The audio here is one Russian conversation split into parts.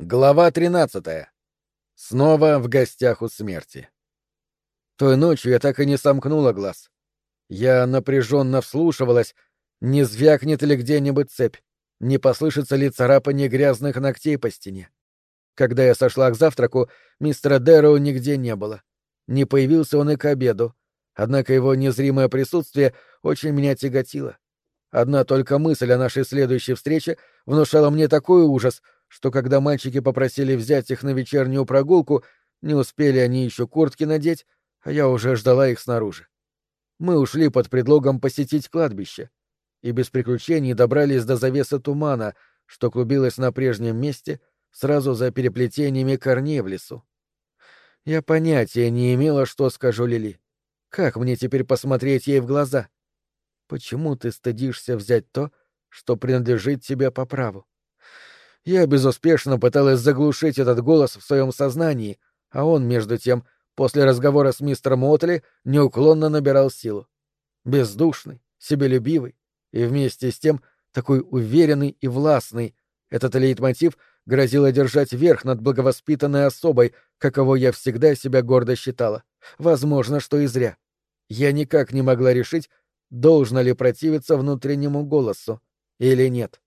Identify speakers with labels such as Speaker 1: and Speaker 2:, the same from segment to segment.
Speaker 1: Глава 13. Снова в гостях у смерти. Той ночью я так и не сомкнула глаз. Я напряженно вслушивалась, не звякнет ли где-нибудь цепь, не послышится ли царапание грязных ногтей по стене. Когда я сошла к завтраку, мистера Дэроу нигде не было. Не появился он и к обеду, однако его незримое присутствие очень меня тяготило. Одна только мысль о нашей следующей встрече внушала мне такой ужас — что когда мальчики попросили взять их на вечернюю прогулку, не успели они еще куртки надеть, а я уже ждала их снаружи. Мы ушли под предлогом посетить кладбище и без приключений добрались до завесы тумана, что клубилось на прежнем месте сразу за переплетениями корней в лесу. Я понятия не имела, что скажу Лили. Как мне теперь посмотреть ей в глаза? Почему ты стыдишься взять то, что принадлежит тебе по праву? Я безуспешно пыталась заглушить этот голос в своем сознании, а он, между тем, после разговора с мистером Отли, неуклонно набирал силу. Бездушный, себелюбивый и вместе с тем такой уверенный и властный, этот лейтмотив грозил одержать верх над благовоспитанной особой, каково я всегда себя гордо считала. Возможно, что и зря. Я никак не могла решить, должно ли противиться внутреннему голосу или нет.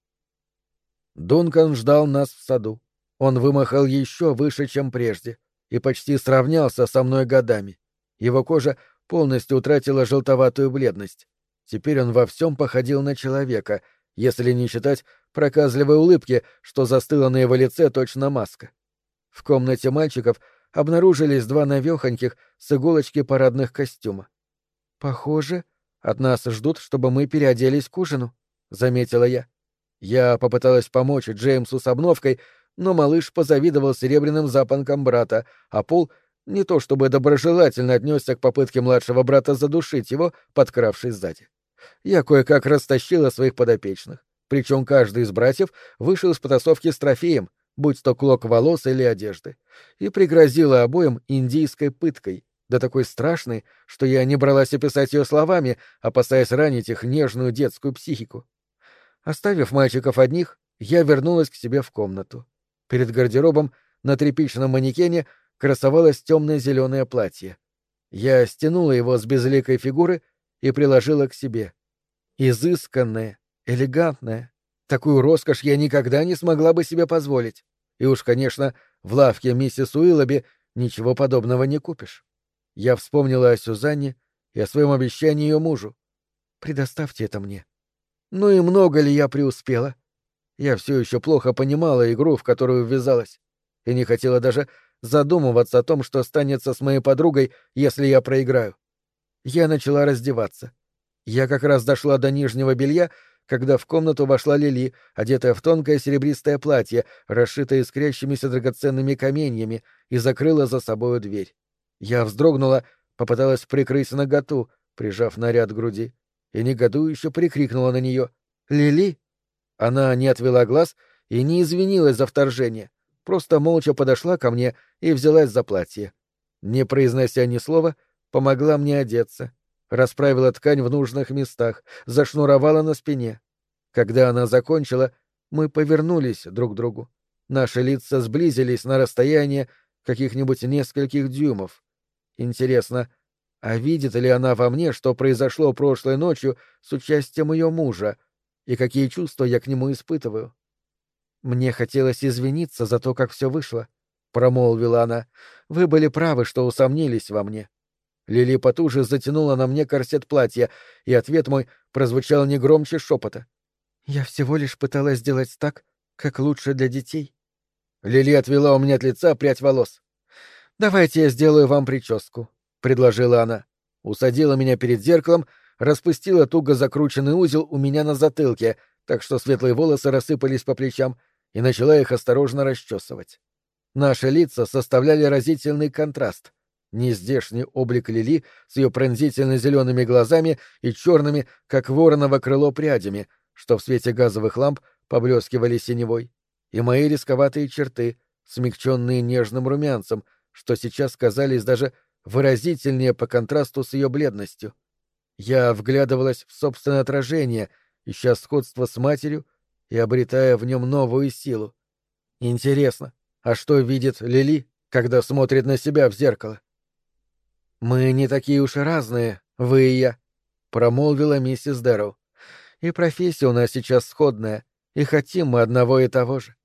Speaker 1: Дункан ждал нас в саду. Он вымахал еще выше, чем прежде, и почти сравнялся со мной годами. Его кожа полностью утратила желтоватую бледность. Теперь он во всем походил на человека, если не считать проказливой улыбки, что застыла на его лице точно маска. В комнате мальчиков обнаружились два навехоньких с иголочки парадных костюма. «Похоже, от нас ждут, чтобы мы переоделись к ужину», — заметила я. Я попыталась помочь Джеймсу с обновкой, но малыш позавидовал серебряным запонкам брата, а Пол не то чтобы доброжелательно отнесся к попытке младшего брата задушить его, подкравшись сзади. Я кое-как растащила своих подопечных, причем каждый из братьев вышел из потасовки с трофеем, будь то клок волос или одежды, и пригрозила обоим индийской пыткой, да такой страшной, что я не бралась описать ее словами, опасаясь ранить их нежную детскую психику. Оставив мальчиков одних, я вернулась к себе в комнату. Перед гардеробом на тряпичном манекене красовалось темное-зеленое платье. Я стянула его с безликой фигуры и приложила к себе. Изысканное, элегантное. Такую роскошь я никогда не смогла бы себе позволить. И уж, конечно, в лавке миссис Уиллоби ничего подобного не купишь. Я вспомнила о Сюзанне и о своем обещании ее мужу. «Предоставьте это мне. Ну и много ли я преуспела? Я все еще плохо понимала игру, в которую ввязалась, и не хотела даже задумываться о том, что станется с моей подругой, если я проиграю. Я начала раздеваться. Я как раз дошла до нижнего белья, когда в комнату вошла Лили, одетая в тонкое серебристое платье, расшитое искрящимися драгоценными каменьями, и закрыла за собою дверь. Я вздрогнула, попыталась прикрыть наготу, прижав наряд к груди и негодующе прикрикнула на нее «Лили!». Она не отвела глаз и не извинилась за вторжение, просто молча подошла ко мне и взялась за платье. Не произнося ни слова, помогла мне одеться, расправила ткань в нужных местах, зашнуровала на спине. Когда она закончила, мы повернулись друг к другу. Наши лица сблизились на расстояние каких-нибудь нескольких дюймов. Интересно, а видит ли она во мне, что произошло прошлой ночью с участием ее мужа, и какие чувства я к нему испытываю? Мне хотелось извиниться за то, как все вышло, — промолвила она. Вы были правы, что усомнились во мне. Лили потуже затянула на мне корсет платья, и ответ мой прозвучал не громче шепота. Я всего лишь пыталась сделать так, как лучше для детей. Лили отвела у меня от лица прядь волос. Давайте я сделаю вам прическу, — предложила она. Усадила меня перед зеркалом, распустила туго закрученный узел у меня на затылке, так что светлые волосы рассыпались по плечам, и начала их осторожно расчесывать. Наши лица составляли разительный контраст. Нездешний облик Лили с ее пронзительно зелеными глазами и черными, как вороново крыло, прядями, что в свете газовых ламп поблескивали синевой, и мои рисковатые черты, смягченные нежным румянцем, что сейчас казались даже выразительнее по контрасту с ее бледностью. Я вглядывалась в собственное отражение, ища сходство с матерью и обретая в нем новую силу. Интересно, А что видит Лили, когда смотрит на себя в зеркало? «Мы не такие уж и разные, вы и я», — промолвила миссис Дэрроу. «И профессия у нас сейчас сходная, и хотим мы одного и того же.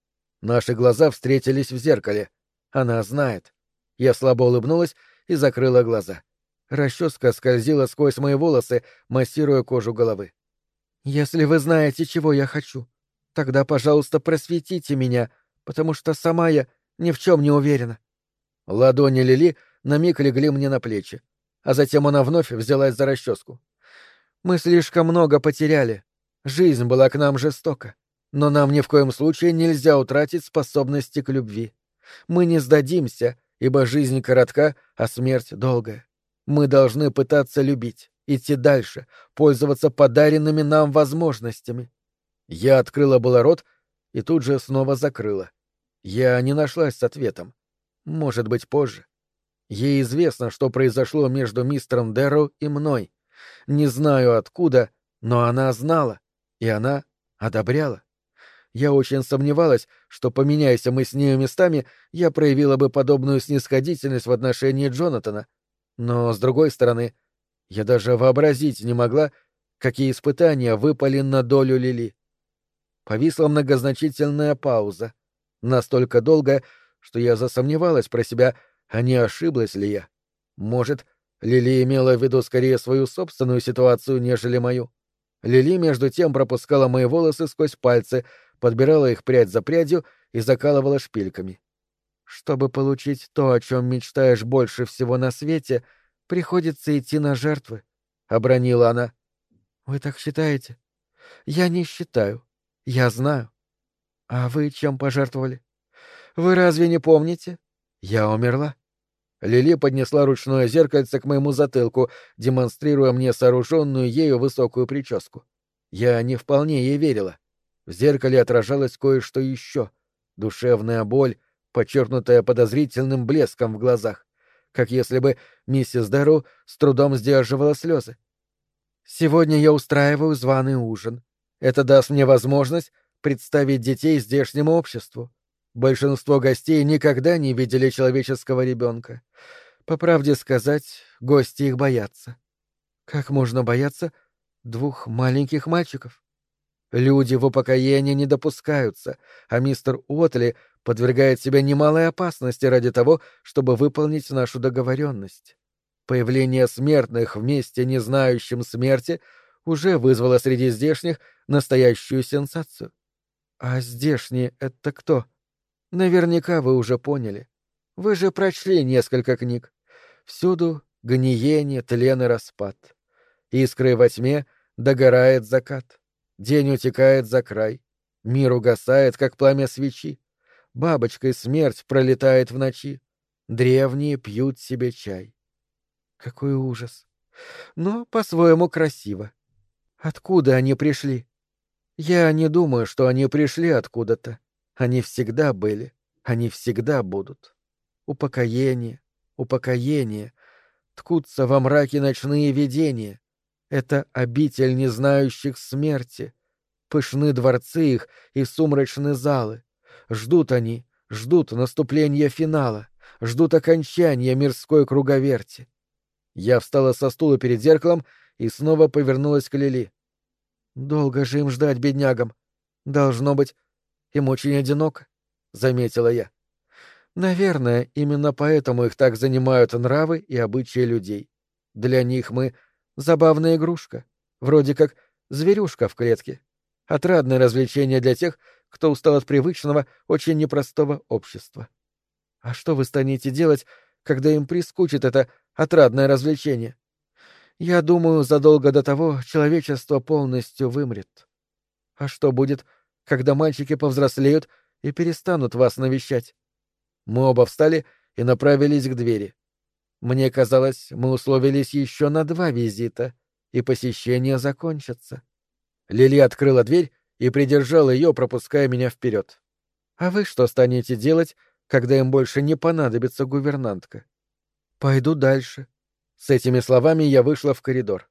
Speaker 1: Наши глаза встретились в зеркале. Она знает. Я слабо улыбнулась и закрыла глаза. Расческа скользила сквозь мои волосы, массируя кожу головы. «Если вы знаете, чего я хочу, тогда, пожалуйста, просветите меня, потому что сама я ни в чем не уверена». Ладони Лили на миг легли мне на плечи, а затем она вновь взялась за расческу. «Мы слишком много потеряли. Жизнь была к нам жестока, но нам ни в коем случае нельзя утратить способности к любви. Мы не сдадимся, ибо жизнь коротка, а смерть долгая. Мы должны пытаться любить, идти дальше, пользоваться подаренными нам возможностями. Я открыла было рот и тут же снова закрыла. Я не нашлась с ответом. Может быть, позже. Ей известно, что произошло между мистером Дэрроу и мной. Не знаю откуда, но она знала, и она одобряла. Я очень сомневалась, что, поменяйся мы с нею местами, я проявила бы подобную снисходительность в отношении Джонатана, но, с другой стороны, я даже вообразить не могла, какие испытания выпали на долю Лили. Повисла многозначительная пауза, настолько долгая, что я засомневалась про себя, а не ошиблась ли я. Может, Лили имела в виду скорее свою собственную ситуацию, нежели мою. Лили, между тем, пропускала мои волосы сквозь пальцы, подбирала их прядь за прядью и закалывала шпильками. Чтобы получить то, о чем мечтаешь больше всего на свете, приходится идти на жертвы, — обронила она. — Вы так считаете? — Я не считаю. Я знаю. — А вы чем пожертвовали? — Вы разве не помните? Я умерла. Лили поднесла ручное зеркальце к моему затылку, демонстрируя мне сооруженную ею высокую прическу. Я не вполне ей верила. В зеркале отражалось кое-что еще — душевная боль, подчеркнутая подозрительным блеском в глазах, как если бы миссис Дару с трудом сдерживала слезы. «Сегодня я устраиваю званый ужин. Это даст мне возможность представить детей здешнему обществу. Большинство гостей никогда не видели человеческого ребенка. По правде сказать, гости их боятся. Как можно бояться двух маленьких мальчиков? Люди в упокоении не допускаются, а мистер Уотли подвергает себя немалой опасности ради того, чтобы выполнить нашу договоренность. Появление смертных в месте, не знающем смерти, уже вызвало среди здешних настоящую сенсацию. А здешние — это кто? Наверняка вы уже поняли. Вы же прочли несколько книг. Всюду гниение, тлен и распад. Искрой во тьме догорает закат. День утекает за край. Мир угасает, как пламя свечи. Бабочкой смерть пролетает в ночи. Древние пьют себе чай. Какой ужас. Но по-своему красиво. Откуда они пришли? Я не думаю, что они пришли откуда-то. Они всегда были. Они всегда будут. Упокоение, упокоение. Ткутся во мраке ночные видения. Это обитель незнающих смерти. Пышны дворцы их и сумрачны залы. Ждут они, ждут наступления финала, ждут окончания мирской круговерти. Я встала со стула перед зеркалом и снова повернулась к Лили. «Долго же им ждать, беднягам. Должно быть, им очень одиноко», — заметила я. «Наверное, именно поэтому их так занимают нравы и обычаи людей. Для них мы — забавная игрушка, вроде как зверюшка в клетке. Отрадное развлечение для тех, кто устал от привычного, очень непростого общества. А что вы станете делать, когда им прискучит это отрадное развлечение? Я думаю, задолго до того человечество полностью вымрет. А что будет, когда мальчики повзрослеют и перестанут вас навещать? Мы оба встали и направились к двери. Мне казалось, мы условились еще на два визита, и посещение закончится. Лили открыла дверь и придержал ее, пропуская меня вперед. «А вы что станете делать, когда им больше не понадобится гувернантка?» «Пойду дальше». С этими словами я вышла в коридор.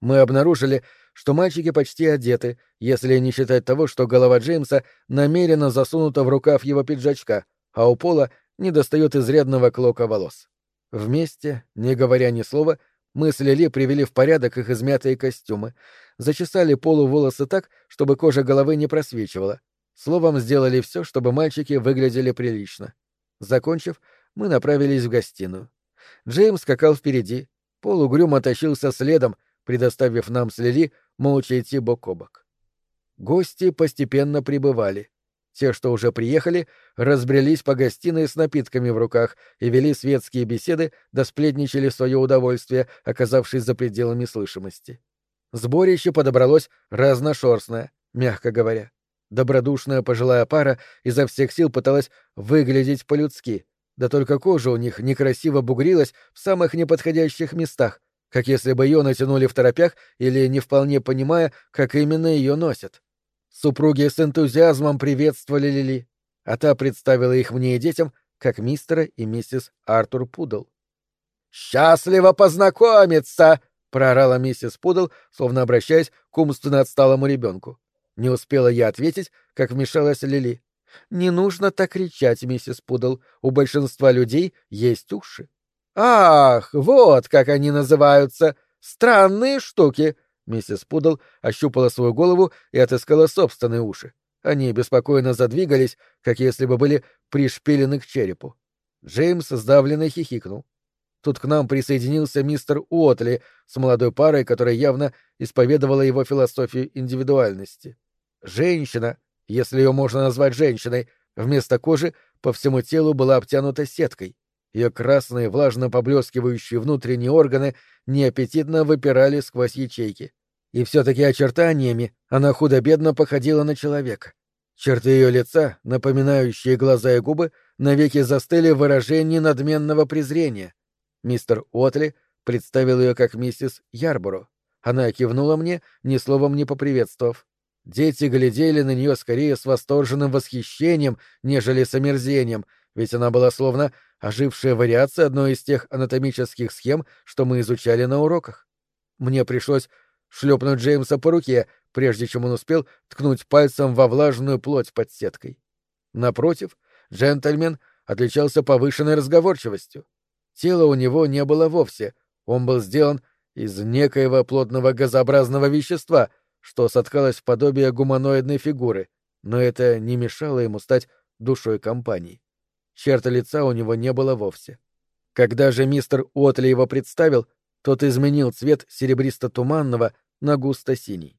Speaker 1: Мы обнаружили, что мальчики почти одеты, если не считать того, что голова Джеймса намеренно засунута в рукав его пиджачка, а у Пола недостает изрядного клока волос. Вместе, не говоря ни слова, мы с Лили привели в порядок их измятые костюмы, зачесали Полу волосы так, чтобы кожа головы не просвечивала. Словом, сделали все, чтобы мальчики выглядели прилично. Закончив, мы направились в гостиную. Джеймс скакал впереди, Пол угрюмо тащился следом, предоставив нам с Лили молча идти бок о бок. Гости постепенно прибывали. Те, что уже приехали, разбрелись по гостиной с напитками в руках и вели светские беседы, да сплетничали в свое удовольствие, оказавшись за пределами слышимости. Сборище подобралось разношерстное, мягко говоря. Добродушная пожилая пара изо всех сил пыталась выглядеть по-людски, да только кожа у них некрасиво бугрилась в самых неподходящих местах, как если бы ее натянули в торопях или не вполне понимая, как именно ее носят. Супруги с энтузиазмом приветствовали Лили, а та представила их мне и детям, как мистера и миссис Артур Пудл. «Счастливо познакомиться!» — проорала миссис Пудл, словно обращаясь к умственно отсталому ребенку. Не успела я ответить, как вмешалась Лили. «Не нужно так кричать, миссис Пудл. У большинства людей есть уши». «Ах, вот как они называются! Странные штуки!» Миссис Пудл ощупала свою голову и отыскала собственные уши. Они беспокойно задвигались, как если бы были пришпилены к черепу. Джеймс сдавленно хихикнул. Тут к нам присоединился мистер Уотли с молодой парой, которая явно исповедовала его философию индивидуальности. Женщина, если ее можно назвать женщиной, вместо кожи по всему телу была обтянута сеткой. Ее красные, влажно поблескивающие внутренние органы неаппетитно выпирали сквозь ячейки и все-таки очертаниями она худо-бедно походила на человека. Черты ее лица, напоминающие глаза и губы, навеки застыли в выражении надменного презрения. Мистер Уотли представил ее как миссис Ярборо. Она кивнула мне, ни словом не поприветствовав. Дети глядели на нее скорее с восторженным восхищением, нежели с омерзением, ведь она была словно ожившая вариация одной из тех анатомических схем, что мы изучали на уроках. Мне пришлось шлепнуть Джеймса по руке, прежде чем он успел ткнуть пальцем во влажную плоть под сеткой. Напротив, джентльмен отличался повышенной разговорчивостью. Тела у него не было вовсе, он был сделан из некоего плотного газообразного вещества, что соткалось в подобие гуманоидной фигуры, но это не мешало ему стать душой компании. Черта лица у него не было вовсе. Когда же мистер Уотли его представил, тот изменил цвет серебристо-туманного на густо-синий.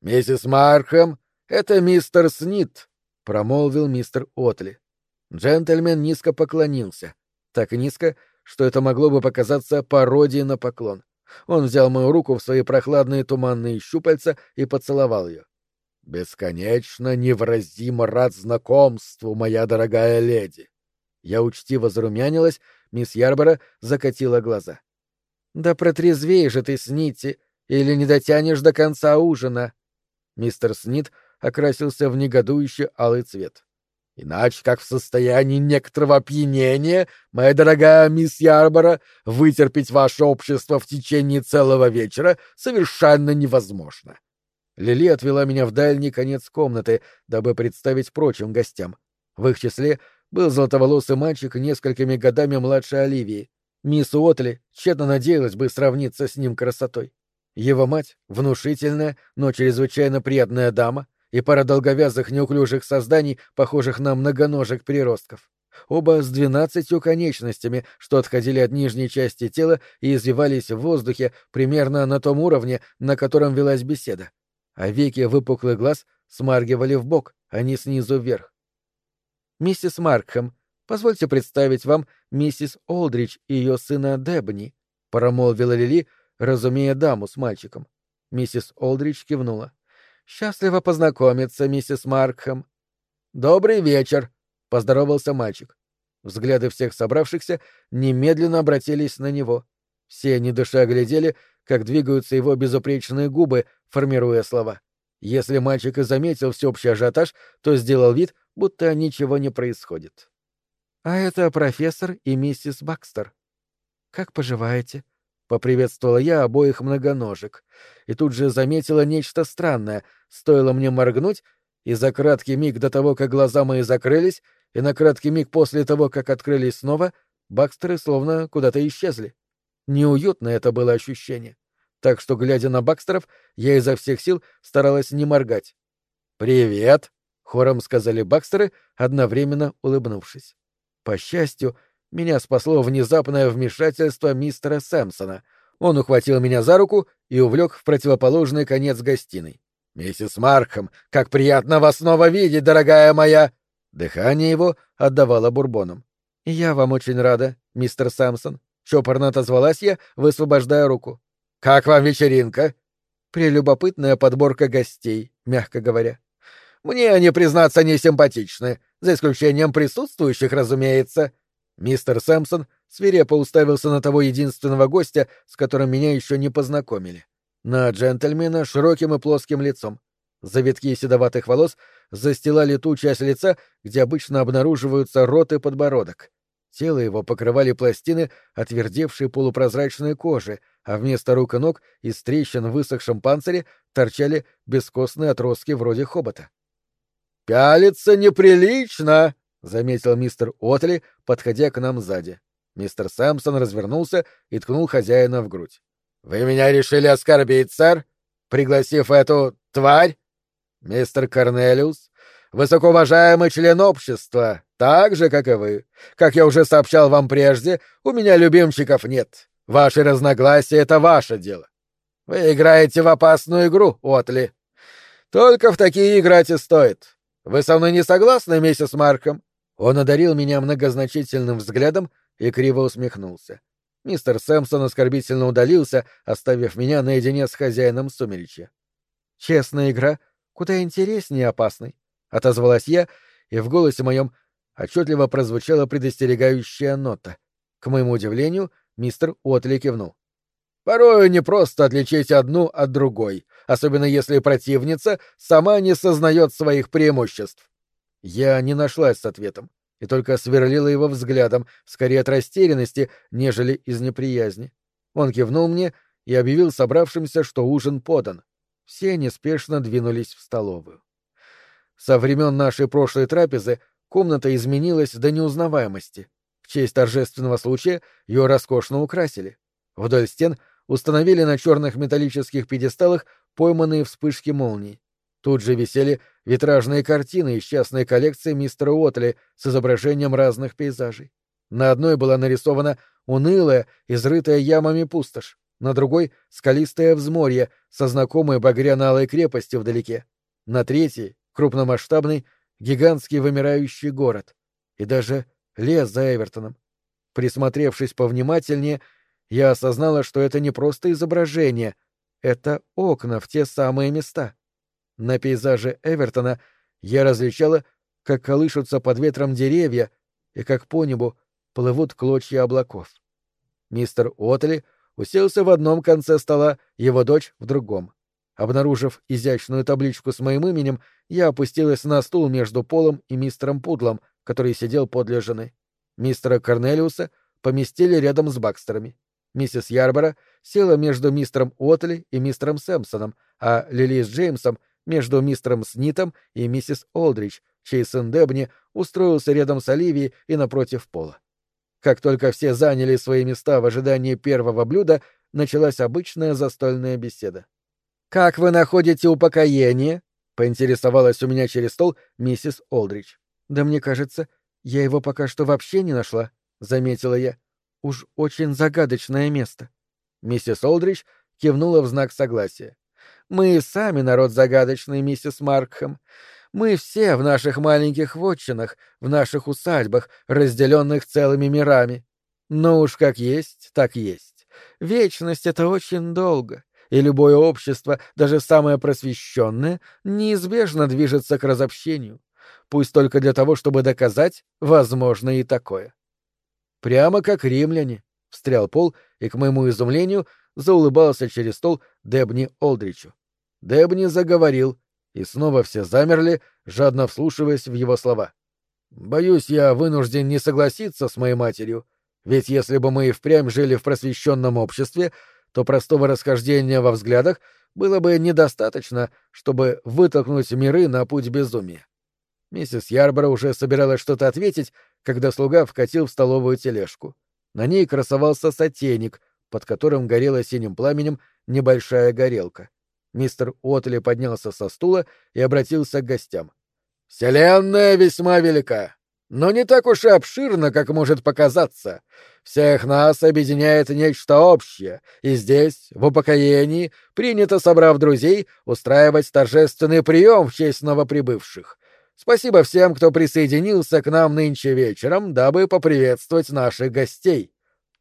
Speaker 1: «Миссис Мархэм, это мистер Снит», — промолвил мистер Отли. Джентльмен низко поклонился. Так низко, что это могло бы показаться пародией на поклон. Он взял мою руку в свои прохладные туманные щупальца и поцеловал ее. «Бесконечно невыразимо рад знакомству, моя дорогая леди!» Я учтиво зарумянилась, мисс Ярбора закатила глаза. Да протрезвей же ты, Снитти, или не дотянешь до конца ужина. Мистер Снит окрасился в негодующий алый цвет. Иначе, как в состоянии некоторого опьянения, моя дорогая мисс Ярбора, вытерпеть ваше общество в течение целого вечера совершенно невозможно. Лили отвела меня в дальний конец комнаты, дабы представить прочим гостям. В их числе был золотоволосый мальчик несколькими годами младше Оливии. Мисс Уотли тщетно надеялась бы сравниться с ним красотой. Его мать — внушительная, но чрезвычайно приятная дама и пара долговязых неуклюжих созданий, похожих на многоножек переростков. Оба с двенадцатью конечностями, что отходили от нижней части тела и извивались в воздухе примерно на том уровне, на котором велась беседа. А веки выпуклых глаз смаргивали в бок, а не снизу вверх. «Миссис Маркхэм, Позвольте представить вам миссис Олдрич и ее сына Дебни, промолвила Лили, разумея даму с мальчиком. Миссис Олдрич кивнула. Счастливо познакомиться, миссис Маркхэм. Добрый вечер, поздоровался мальчик. Взгляды всех собравшихся немедленно обратились на него. Все, не дыша, глядели, как двигаются его безупречные губы, формируя слова. Если мальчик и заметил всеобщий ажиотаж, то сделал вид, будто ничего не происходит. А это профессор и миссис Бакстер. Как поживаете? Поприветствовала я обоих многоножек. И тут же заметила нечто странное. Стоило мне моргнуть, и за краткий миг до того, как глаза мои закрылись, и на краткий миг после того, как открылись снова, Бакстеры словно куда-то исчезли. Неуютно это было ощущение. Так что, глядя на Бакстеров, я изо всех сил старалась не моргать. «Привет!» — хором сказали Бакстеры, одновременно улыбнувшись. По счастью, меня спасло внезапное вмешательство мистера Сэмпсона. Он ухватил меня за руку и увлек в противоположный конец гостиной. «Миссис Маркхэм, как приятно вас снова видеть, дорогая моя!» Дыхание его отдавало бурбоном. «Я вам очень рада, мистер Самсон», — чопорно отозвалась я, высвобождая руку. «Как вам вечеринка?» «Прелюбопытная подборка гостей, мягко говоря». «Мне они, признаться, не симпатичны, за исключением присутствующих, разумеется». Мистер Сэмпсон свирепо уставился на того единственного гостя, с которым меня еще не познакомили на джентльмена широким и плоским лицом. Завитки седоватых волос застилали ту часть лица, где обычно обнаруживаются рот и подбородок. Тело его покрывали пластины отвердевшей полупрозрачной кожи, а вместо рук и ног из трещин в высохшем панцире торчали бескостные отростки вроде хобота. «Пялиться неприлично!» — заметил мистер Отли, подходя к нам сзади. Мистер Сэмпсон развернулся и ткнул хозяина в грудь. «Вы меня решили оскорбить, сэр, пригласив эту тварь?» «Мистер Корнелиус, высокоуважаемый член общества, так же, как и вы. Как я уже сообщал вам прежде, у меня любимчиков нет. Ваши разногласия — это ваше дело. Вы играете в опасную игру, Отли. Только в такие играть и стоит. Вы со мной не согласны, миссис Марком?» Он одарил меня многозначительным взглядом и криво усмехнулся. Мистер Сэмпсон оскорбительно удалился, оставив меня наедине с хозяином сумеречья. «Честная игра куда интереснее опасной», — отозвалась я, и в голосе моем отчетливо прозвучала предостерегающая нота. К моему удивлению, мистер Уотли кивнул. «Порою не просто отличить одну от другой, особенно если противница сама не сознает своих преимуществ». Я не нашлась с ответом и только сверлила его взглядом, скорее от растерянности, нежели из неприязни. Он кивнул мне и объявил собравшимся, что ужин подан. Все неспешно двинулись в столовую. Со времен нашей прошлой трапезы комната изменилась до неузнаваемости. В честь торжественного случая ее роскошно украсили. Вдоль стен установили на черных металлических пьедесталах пойманные вспышки молний. Тут же висели витражные картины из частной коллекции мистера Уотли с изображением разных пейзажей. На одной была нарисована унылая, изрытая ямами пустошь, на другой — скалистое взморье со знакомой багряно-алой крепостью вдалеке, на третьей — крупномасштабный, гигантский вымирающий город и даже лес за Эвертоном. Присмотревшись повнимательнее, я осознала, что это не просто изображение, это окна в те самые места. На пейзаже Эвертона я различала, как колышутся под ветром деревья и как по небу плывут клочья облаков. Мистер Отли уселся в одном конце стола, его дочь — в другом. Обнаружив изящную табличку с моим именем, я опустилась на стул между Полом и мистером Пудлом, который сидел подле жены. Мистера Корнелиуса поместили рядом с Бакстерами. Миссис Ярбора села между мистером Отли и мистером Сэмпсоном, а Лили с Джеймсом между мистером Снитом и миссис Олдрич, чей сын Дебни устроился рядом с Оливией и напротив пола. Как только все заняли свои места в ожидании первого блюда, началась обычная застольная беседа. «Как вы находите упокоение?» — поинтересовалась у меня через стол миссис Олдрич. «Да мне кажется, я его пока что вообще не нашла», — заметила я. «Уж очень загадочное место». Миссис Олдрич кивнула в знак согласия. Мы сами народ загадочный, миссис Маркхэм. Мы все в наших маленьких вотчинах, в наших усадьбах, разделенных целыми мирами. Но уж как есть, так есть. Вечность — это очень долго, и любое общество, даже самое просвещенное, неизбежно движется к разобщению. Пусть только для того, чтобы доказать, возможно и такое. Прямо как римляне, — встрял Пол, и, к моему изумлению, заулыбался через стол Дебни Олдричу. Дебни заговорил, и снова все замерли, жадно вслушиваясь в его слова. «Боюсь, я вынужден не согласиться с моей матерью, ведь если бы мы и впрямь жили в просвещенном обществе, то простого расхождения во взглядах было бы недостаточно, чтобы вытолкнуть миры на путь безумия. Миссис Ярбора уже собиралась что-то ответить, когда слуга вкатил в столовую тележку. На ней красовался сотейник, под которым горела синим пламенем небольшая горелка. Мистер Уотли поднялся со стула и обратился к гостям. «Вселенная весьма велика но не так уж и обширно, как может показаться. Всех нас объединяет нечто общее, и здесь, в упокоении, принято, собрав друзей, устраивать торжественный прием в честь новоприбывших. Спасибо всем, кто присоединился к нам нынче вечером, дабы поприветствовать наших гостей.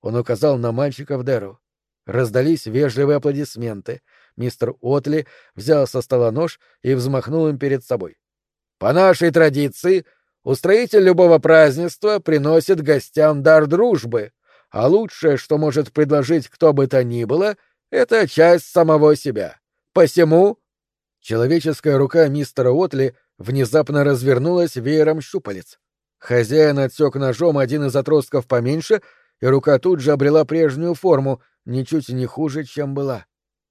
Speaker 1: Он указал на мальчика в Деру. Раздались вежливые аплодисменты. Мистер Отли взял со стола нож и взмахнул им перед собой. По нашей традиции Устроитель любого празднества приносит гостям дар дружбы, а лучшее, что может предложить кто бы то ни было, это часть самого себя. Посему человеческая рука мистера Отли внезапно развернулась веером щупалец. Хозяин отсек ножом один из отростков поменьше, и рука тут же обрела прежнюю форму, ничуть не хуже, чем была.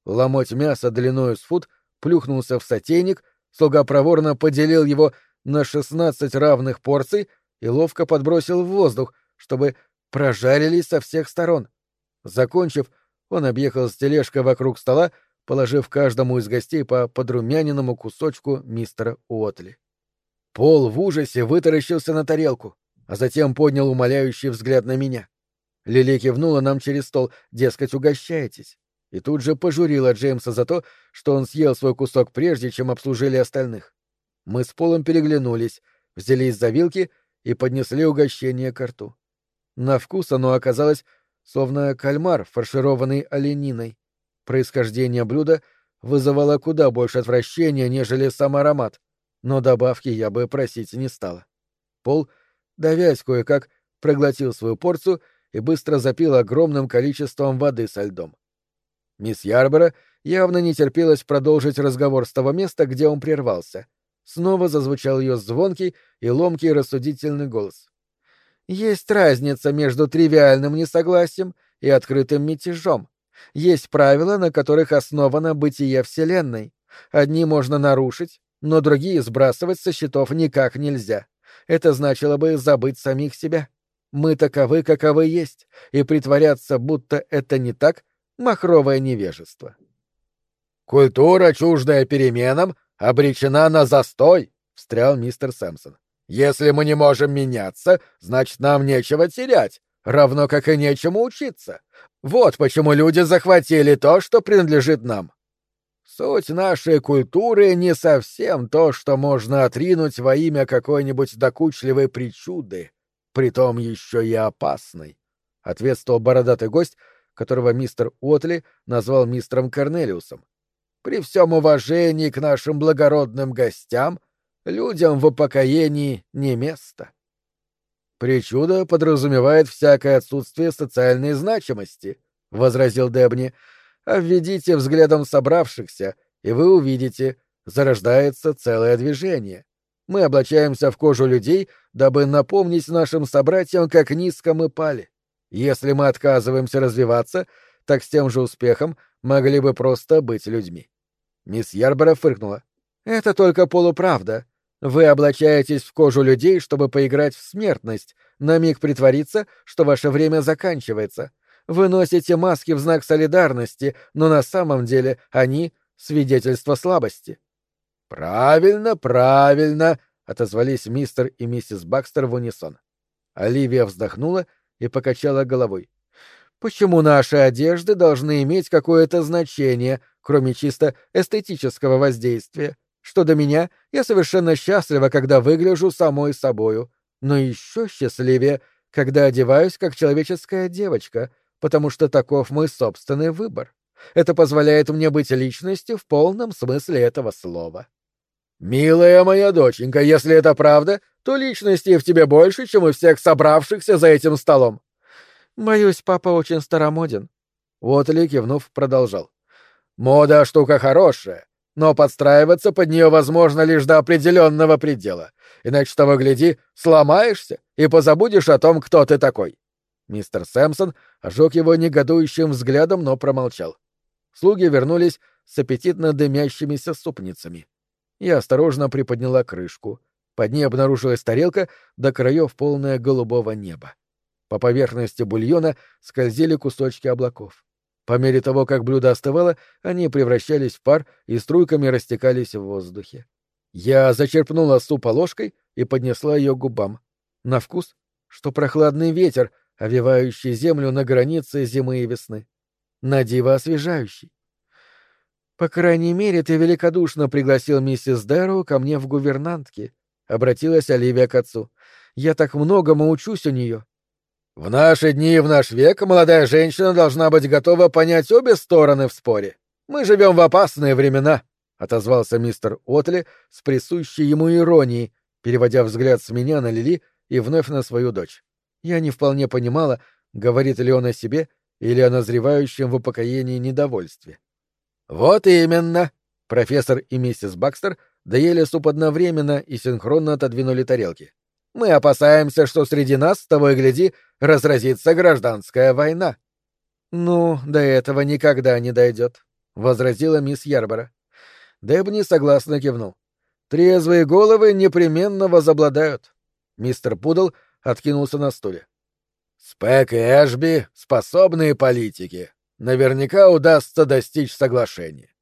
Speaker 1: Ломоть мяса длиною с фут плюхнулся в сотейник, слуга проворно поделил его на шестнадцать равных порций и ловко подбросил в воздух, чтобы прожарились со всех сторон. Закончив, он объехал с тележкой вокруг стола, положив каждому из гостей по подрумяненному кусочку мистера Уотли. Пол в ужасе вытаращился на тарелку, а затем поднял умоляющий взгляд на меня. Лили кивнула нам через стол, дескать, угощайтесь, и тут же пожурила Джеймса за то, что он съел свой кусок прежде, чем обслужили остальных. Мы с Полом переглянулись, взялись за вилки и поднесли угощение к рту. На вкус оно оказалось словно кальмар, фаршированный олениной. Происхождение блюда вызывало куда больше отвращения, нежели сам аромат, но добавки я бы просить не стала. Пол, давясь кое-как, проглотил свою порцию и быстро запил огромным количеством воды со льдом. Мисс Ярбора явно не терпелось продолжить разговор с того места, где он прервался — Снова зазвучал ее звонкий и ломкий рассудительный голос. Есть разница между тривиальным несогласием и открытым мятежом. Есть правила, на которых основано бытие Вселенной. Одни можно нарушить, но другие сбрасывать со счетов никак нельзя. Это значило бы забыть самих себя. Мы таковы, каковы есть, и притворяться, будто это не так, — махровое невежество. «Культура, чуждая переменам, обречена на застой, — встрял мистер Сэмпсон. Если мы не можем меняться, значит, нам нечего терять, равно как и нечему учиться. Вот почему люди захватили то, что принадлежит нам. Суть нашей культуры не совсем то, что можно отринуть во имя какой-нибудь докучливой причуды, притом еще и опасной, — ответствовал бородатый гость, которого мистер Уотли назвал мистером Корнелиусом. При всем уважении к нашим благородным гостям, людям в упокоении не место. Причуда подразумевает всякое отсутствие социальной значимости, — возразил Дебни. А введите взглядом собравшихся, и вы увидите, зарождается целое движение. Мы облачаемся в кожу людей, дабы напомнить нашим собратьям, как низко мы пали. Если мы отказываемся развиваться, так с тем же успехом могли бы просто быть людьми. Мисс Ярбора фыркнула. «Это только полуправда. Вы облачаетесь в кожу людей, чтобы поиграть в смертность, на миг притвориться, что ваше время заканчивается. Вы носите маски в знак солидарности, но на самом деле они — свидетельство слабости». «Правильно, правильно», — отозвались мистер и миссис Бакстер в унисон. Оливия вздохнула и покачала головой. «Почему наши одежды должны иметь какое-то значение, кроме чисто эстетического воздействия. Что до меня, я совершенно счастлива, когда выгляжу самой собою, но еще счастливее, когда одеваюсь как человеческая девочка, потому что таков мой собственный выбор. Это позволяет мне быть личностью в полном смысле этого слова. «Милая моя доченька, если это правда, то личности в тебе больше, чем у всех собравшихся за этим столом». «Боюсь, папа очень старомоден». Вот Ли, кивнув, продолжал. Мода — штука хорошая, но подстраиваться под нее возможно лишь до определенного предела. Иначе того гляди, сломаешься и позабудешь о том, кто ты такой. Мистер Сэмпсон ожег его негодующим взглядом, но промолчал. Слуги вернулись с аппетитно дымящимися супницами. Я осторожно приподняла крышку. Под ней обнаружилась тарелка до краев полная голубого неба. По поверхности бульона скользили кусочки облаков. По мере того, как блюдо остывало, они превращались в пар и струйками растекались в воздухе. Я зачерпнула супа ложкой и поднесла ее к губам. На вкус, что прохладный ветер, овивающий землю на границе зимы и весны. На диво освежающий. По крайней мере, ты великодушно пригласил миссис Дэрроу ко мне в гувернантки, — обратилась Оливия к отцу. Я так многому учусь у нее. В наши дни и в наш век молодая женщина должна быть готова понять обе стороны в споре. Мы живем в опасные времена, — отозвался мистер Отли с присущей ему иронией, переводя взгляд с меня на Лили и вновь на свою дочь. Я не вполне понимала, говорит ли он о себе или о назревающем в упокоении недовольстве. «Вот именно!» Профессор и миссис Бакстер доели суп одновременно и синхронно отодвинули тарелки. Мы опасаемся, что среди нас, с того и гляди, разразится гражданская война. Ну, до этого никогда не дойдет, возразила мисс Ярбора. Дебни согласно кивнул. Трезвые головы непременно возобладают. Мистер Пудл откинулся на стуле. Спек и Эшби — способные политики. Наверняка удастся достичь соглашения.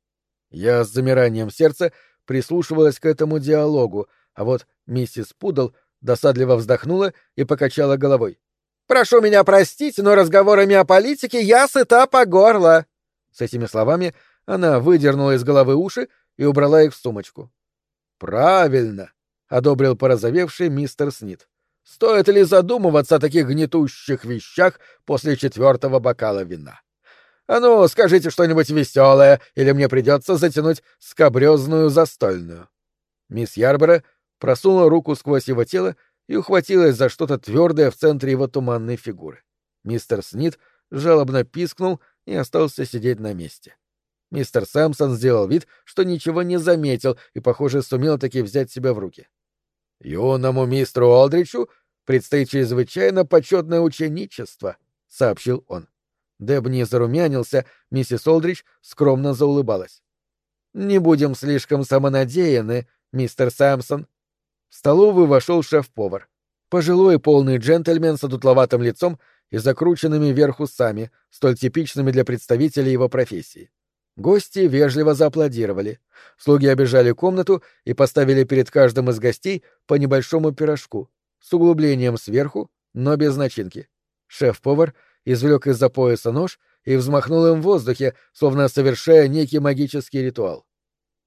Speaker 1: Я с замиранием сердца прислушивалась к этому диалогу, а вот миссис Пудл досадливо вздохнула и покачала головой. «Прошу меня простить, но разговорами о политике я сыта по горло!» С этими словами она выдернула из головы уши и убрала их в сумочку. «Правильно!» — одобрил порозовевший мистер Снит. «Стоит ли задумываться о таких гнетущих вещах после четвертого бокала вина? А ну, скажите что-нибудь веселое, или мне придется затянуть скобрезную застольную». Мисс Ярбора просунула руку сквозь его тело и ухватилась за что-то твердое в центре его туманной фигуры. Мистер Снит жалобно пискнул и остался сидеть на месте. Мистер Сэмпсон сделал вид, что ничего не заметил и, похоже, сумел таки взять себя в руки. «Юному мистеру Олдричу предстоит чрезвычайно почетное ученичество», — сообщил он. Дебни зарумянился, миссис Олдрич скромно заулыбалась. «Не будем слишком самонадеяны, мистер Сэмпсон», в столовую вошел шеф-повар. Пожилой полный джентльмен с одутловатым лицом и закрученными вверх усами, столь типичными для представителей его профессии. Гости вежливо зааплодировали. Слуги обижали комнату и поставили перед каждым из гостей по небольшому пирожку, с углублением сверху, но без начинки. Шеф-повар извлек из-за пояса нож и взмахнул им в воздухе, словно совершая некий магический ритуал.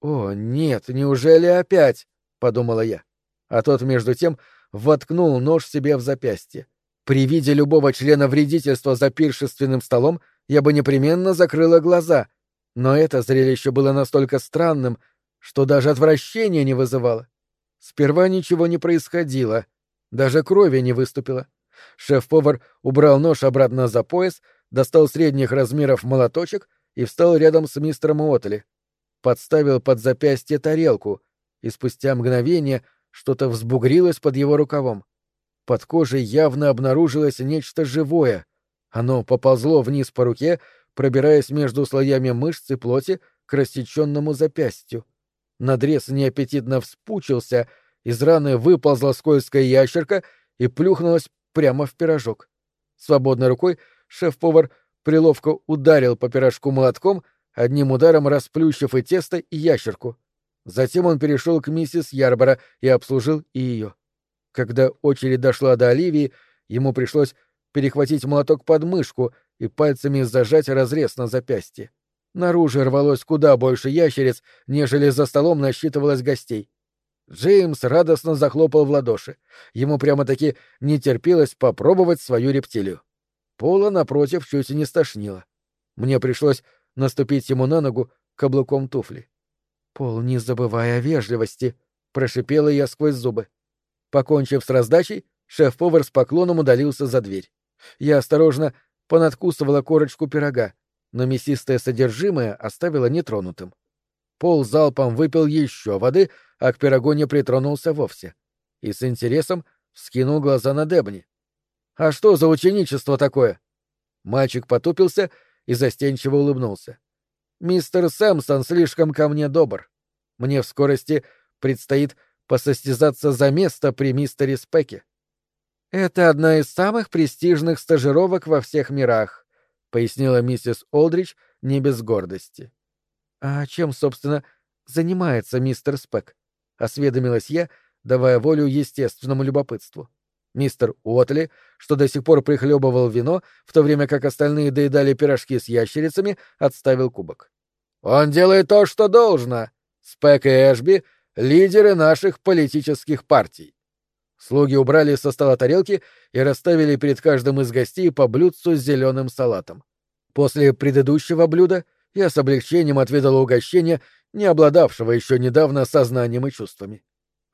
Speaker 1: «О, нет, неужели опять?» — подумала я а тот, между тем, воткнул нож себе в запястье. При виде любого члена вредительства за пиршественным столом я бы непременно закрыла глаза, но это зрелище было настолько странным, что даже отвращения не вызывало. Сперва ничего не происходило, даже крови не выступило. Шеф-повар убрал нож обратно за пояс, достал средних размеров молоточек и встал рядом с мистером Уотли. Подставил под запястье тарелку, и спустя мгновение — что-то взбугрилось под его рукавом. Под кожей явно обнаружилось нечто живое. Оно поползло вниз по руке, пробираясь между слоями мышц и плоти к рассеченному запястью. Надрез неаппетитно вспучился, из раны выползла скользкая ящерка и плюхнулась прямо в пирожок. Свободной рукой шеф-повар приловко ударил по пирожку молотком, одним ударом расплющив и тесто, и ящерку. Затем он перешел к миссис Ярбора и обслужил и ее. Когда очередь дошла до Оливии, ему пришлось перехватить молоток под мышку и пальцами зажать разрез на запястье. Наружу рвалось куда больше ящериц, нежели за столом насчитывалось гостей. Джеймс радостно захлопал в ладоши. Ему прямо-таки не терпелось попробовать свою рептилию. Пола, напротив, чуть не стошнило. Мне пришлось наступить ему на ногу каблуком туфли. «Пол, не забывай о вежливости», — прошипела я сквозь зубы. Покончив с раздачей, шеф-повар с поклоном удалился за дверь. Я осторожно понадкусывала корочку пирога, но мясистое содержимое оставила нетронутым. Пол залпом выпил еще воды, а к пирогу не притронулся вовсе. И с интересом вскинул глаза на Дебни. «А что за ученичество такое?» Мальчик потупился и застенчиво улыбнулся. Мистер Сэмпсон слишком ко мне добр. Мне в скорости предстоит посостязаться за место при мистере Спеке. «Это одна из самых престижных стажировок во всех мирах», — пояснила миссис Олдрич не без гордости. «А чем, собственно, занимается мистер Спек?» — осведомилась я, давая волю естественному любопытству. Мистер Уотли, что до сих пор прихлебывал вино, в то время как остальные доедали пирожки с ящерицами, отставил кубок. «Он делает то, что должно. Спек и Эшби — лидеры наших политических партий». Слуги убрали со стола тарелки и расставили перед каждым из гостей по блюдцу с зеленым салатом. После предыдущего блюда я с облегчением отведал угощение, не обладавшего еще недавно сознанием и чувствами.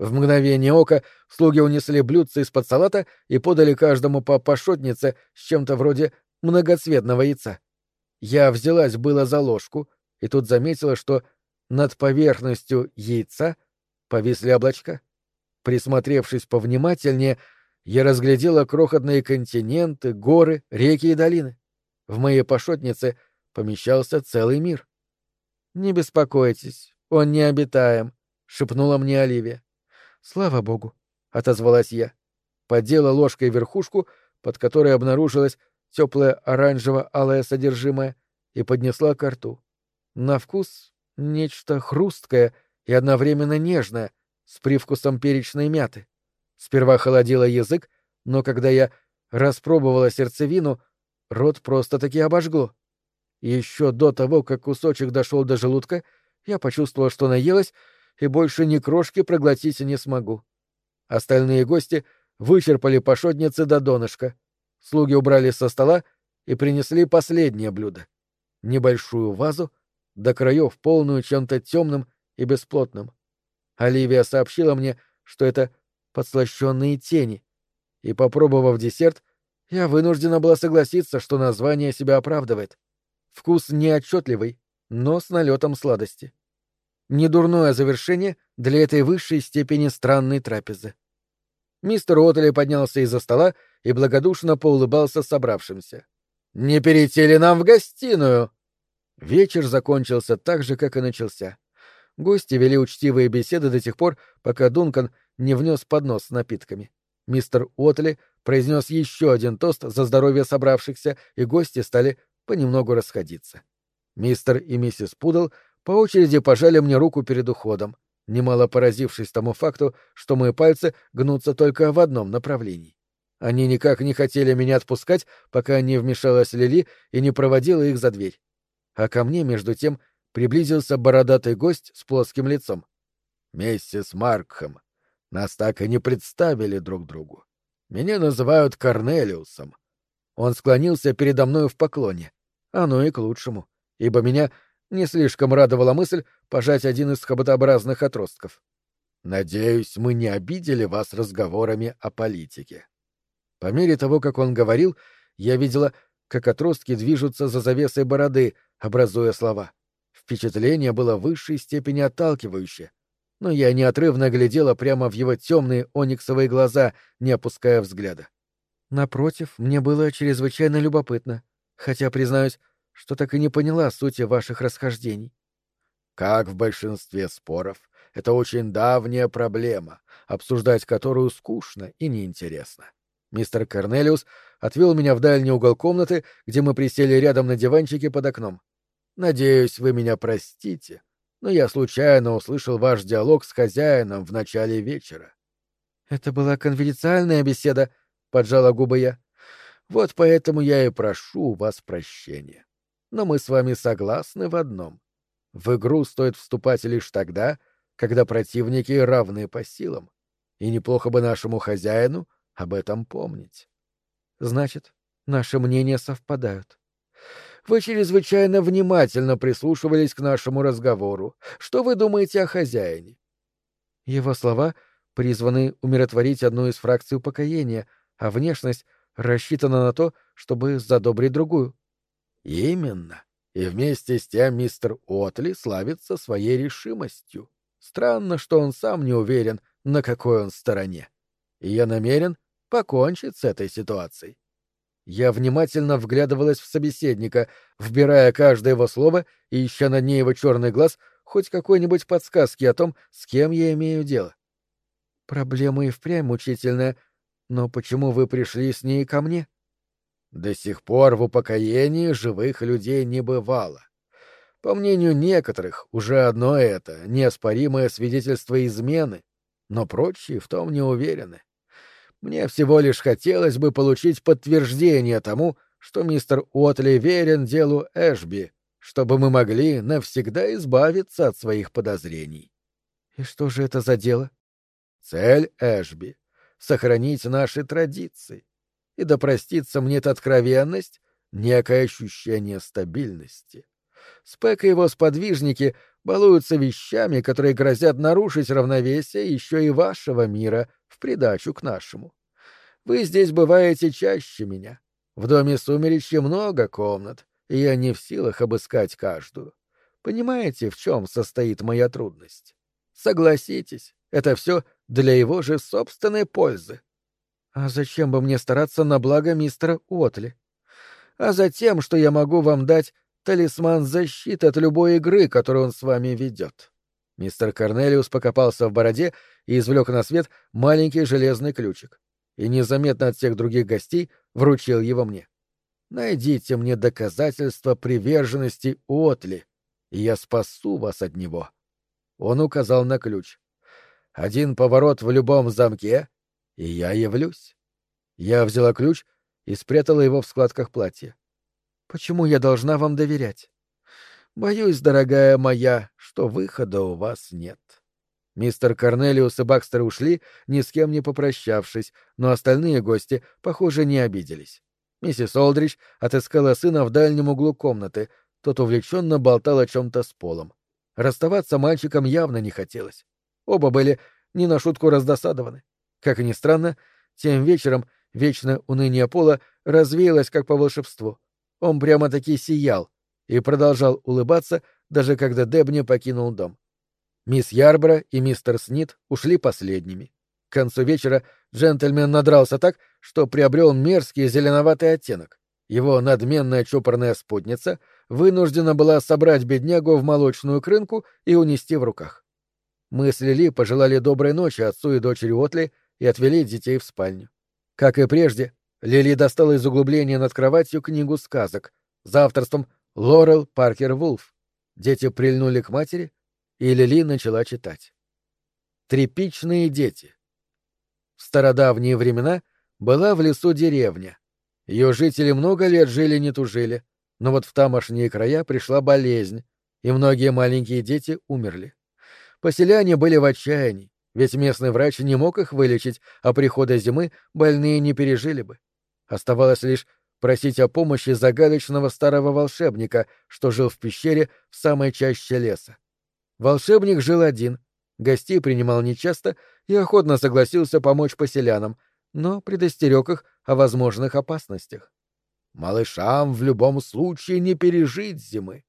Speaker 1: В мгновение ока слуги унесли блюдце из-под салата и подали каждому по пошотнице с чем-то вроде многоцветного яйца. Я взялась было за ложку, и тут заметила, что над поверхностью яйца повисли облачка. Присмотревшись повнимательнее, я разглядела крохотные континенты, горы, реки и долины. В моей пошотнице помещался целый мир. «Не беспокойтесь, он необитаем», — шепнула мне Оливия. «Слава богу», — отозвалась я. Подела ложкой верхушку, под которой обнаружилось теплое оранжево-алое содержимое, и поднесла к рту. На вкус нечто хрусткое и одновременно нежное, с привкусом перечной мяты. Сперва холодила язык, но когда я распробовала сердцевину, рот просто-таки обожгло. Еще до того, как кусочек дошел до желудка, я почувствовала, что наелась, и больше ни крошки проглотить не смогу. Остальные гости вычерпали пошотницы до донышка. Слуги убрали со стола и принесли последнее блюдо — небольшую вазу, до краев полную чем-то темным и бесплотным. Оливия сообщила мне, что это подслащенные тени, и, попробовав десерт, я вынуждена была согласиться, что название себя оправдывает. Вкус неотчетливый, но с налетом сладости. Недурное завершение для этой высшей степени странной трапезы. Мистер Уотли поднялся из-за стола и благодушно поулыбался собравшимся. «Не перейти ли нам в гостиную?» Вечер закончился так же, как и начался. Гости вели учтивые беседы до тех пор, пока Дункан не внес поднос с напитками. Мистер Уотли произнес еще один тост за здоровье собравшихся, и гости стали понемногу расходиться. Мистер и миссис Пудл по очереди пожали мне руку перед уходом, немало поразившись тому факту, что мои пальцы гнутся только в одном направлении. Они никак не хотели меня отпускать, пока не вмешалась Лили и не проводила их за дверь. А ко мне, между тем, приблизился бородатый гость с плоским лицом. «Миссис Маркхэм, нас так и не представили друг другу. Меня называют Корнелиусом». Он склонился передо мной в поклоне. Оно и к лучшему, ибо меня не слишком радовала мысль пожать один из хоботообразных отростков. «Надеюсь, мы не обидели вас разговорами о политике». По мере того, как он говорил, я видела, как отростки движутся за завесой бороды, образуя слова. Впечатление было в высшей степени отталкивающее, но я неотрывно глядела прямо в его темные ониксовые глаза, не опуская взгляда. Напротив, мне было чрезвычайно любопытно, хотя, признаюсь, что так и не поняла сути ваших расхождений. Как в большинстве споров, это очень давняя проблема, обсуждать которую скучно и неинтересно. Мистер Корнелиус отвел меня в дальний угол комнаты, где мы присели рядом на диванчике под окном. Надеюсь, вы меня простите, но я случайно услышал ваш диалог с хозяином в начале вечера. Это была конфиденциальная беседа, поджала губы я. Вот поэтому я и прошу у вас прощения. Но мы с вами согласны в одном. В игру стоит вступать лишь тогда, когда противники равны по силам. И неплохо бы нашему хозяину об этом помнить. Значит, наши мнения совпадают. Вы чрезвычайно внимательно прислушивались к нашему разговору. Что вы думаете о хозяине? Его слова призваны умиротворить одну из фракций упокоения, а внешность рассчитана на то, чтобы задобрить другую. Именно. И вместе с тем мистер Отли славится своей решимостью. Странно, что он сам не уверен, на какой он стороне. И я намерен покончить с этой ситуацией. Я внимательно вглядывалась в собеседника, вбирая каждое его слово и ища на дне его черный глаз хоть какой-нибудь подсказки о том, с кем я имею дело. Проблема и впрямь мучительная, но почему вы пришли с ней ко мне? До сих пор в упокоении живых людей не бывало. По мнению некоторых, уже одно это — неоспоримое свидетельство измены, но прочие в том не уверены. Мне всего лишь хотелось бы получить подтверждение тому, что мистер Уотли верен делу Эшби, чтобы мы могли навсегда избавиться от своих подозрений. И что же это за дело? Цель Эшби — сохранить наши традиции. И да простится мне эта откровенность, некое ощущение стабильности. Спек и его сподвижники балуются вещами, которые грозят нарушить равновесие еще и вашего мира в придачу к нашему. Вы здесь бываете чаще меня. В доме сумеречья много комнат, и я не в силах обыскать каждую. Понимаете, в чем состоит моя трудность? Согласитесь, это все для его же собственной пользы. А зачем бы мне стараться на благо мистера Уотли? А за тем, что я могу вам дать талисман защиты от любой игры, которую он с вами ведет. Мистер Корнелиус покопался в бороде и извлек на свет маленький железный ключик. И незаметно от всех других гостей вручил его мне. Найдите мне доказательства приверженности Отли, и я спасу вас от него. Он указал на ключ. Один поворот в любом замке, и я явлюсь. Я взяла ключ и спрятала его в складках платья. Почему я должна вам доверять? Боюсь, дорогая моя, что выхода у вас нет. Мистер Корнелиус и Бакстер ушли, ни с кем не попрощавшись, но остальные гости, похоже, не обиделись. Миссис Олдрич отыскала сына в дальнем углу комнаты, тот увлеченно болтал о чем-то с полом. Расставаться мальчикам явно не хотелось. Оба были не на шутку раздосадованы. Как ни странно, тем вечером вечное уныние Пола развеялось как по волшебству. Он прямо-таки сиял и продолжал улыбаться, даже когда Дебни покинул дом. Мисс Ярбора и мистер Снит ушли последними. К концу вечера джентльмен надрался так, что приобрел мерзкий зеленоватый оттенок. Его надменная чопорная спутница вынуждена была собрать беднягу в молочную крынку и унести в руках. Мы с Лили пожелали доброй ночи отцу и дочери Отли и отвели детей в спальню. Как и прежде, Лили достала из углубления над кроватью книгу сказок за авторством Лорел Паркер Вулф. Дети прильнули к матери, и Лили начала читать. Трепичные дети. В стародавние времена была в лесу деревня. Ее жители много лет жили не тужили, но вот в тамошние края пришла болезнь, и многие маленькие дети умерли. Поселяне были в отчаянии, ведь местный врач не мог их вылечить, а прихода зимы больные не пережили бы. Оставалось лишь просить о помощи загадочного старого волшебника, что жил в пещере в самой чаще леса. Волшебник жил один, гостей принимал нечасто и охотно согласился помочь поселянам, но предостерег их о возможных опасностях. «Малышам в любом случае не пережить зимы.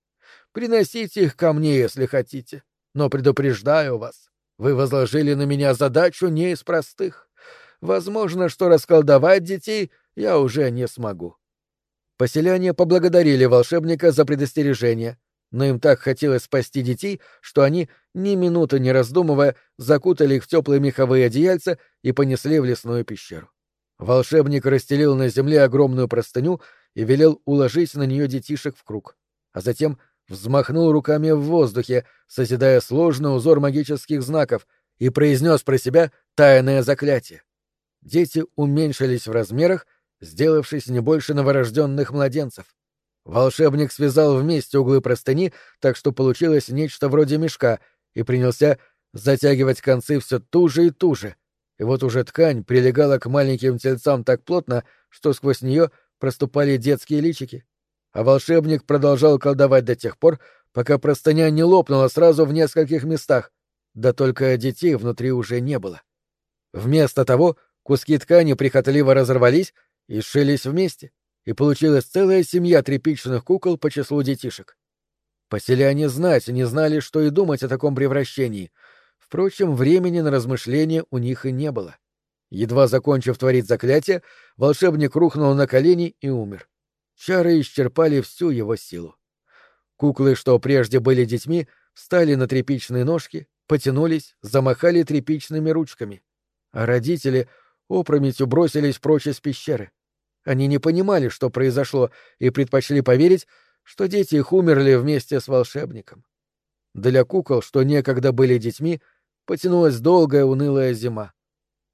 Speaker 1: Приносите их ко мне, если хотите, но предупреждаю вас, вы возложили на меня задачу не из простых. Возможно, что расколдовать детей — я уже не смогу. Поселяне поблагодарили волшебника за предостережение, но им так хотелось спасти детей, что они, ни минуты не раздумывая, закутали их в теплые меховые одеяльца и понесли в лесную пещеру. Волшебник расстелил на земле огромную простыню и велел уложить на нее детишек в круг, а затем взмахнул руками в воздухе, созидая сложный узор магических знаков, и произнес про себя тайное заклятие. Дети уменьшились в размерах сделавшись не больше новорожденных младенцев. Волшебник связал вместе углы простыни, так что получилось нечто вроде мешка, и принялся затягивать концы все туже и туже. И вот уже ткань прилегала к маленьким тельцам так плотно, что сквозь нее проступали детские личики. А волшебник продолжал колдовать до тех пор, пока простыня не лопнула сразу в нескольких местах, да только детей внутри уже не было. Вместо того куски ткани прихотливо разорвались и сшились вместе, и получилась целая семья тряпичных кукол по числу детишек. Поселяне знать не знали, что и думать о таком превращении. Впрочем, времени на размышления у них и не было. Едва закончив творить заклятие, волшебник рухнул на колени и умер. Чары исчерпали всю его силу. Куклы, что прежде были детьми, встали на тряпичные ножки, потянулись, замахали тряпичными ручками. А родители опрометью бросились прочь из пещеры. Они не понимали, что произошло, и предпочли поверить, что дети их умерли вместе с волшебником. Для кукол, что некогда были детьми, потянулась долгая унылая зима.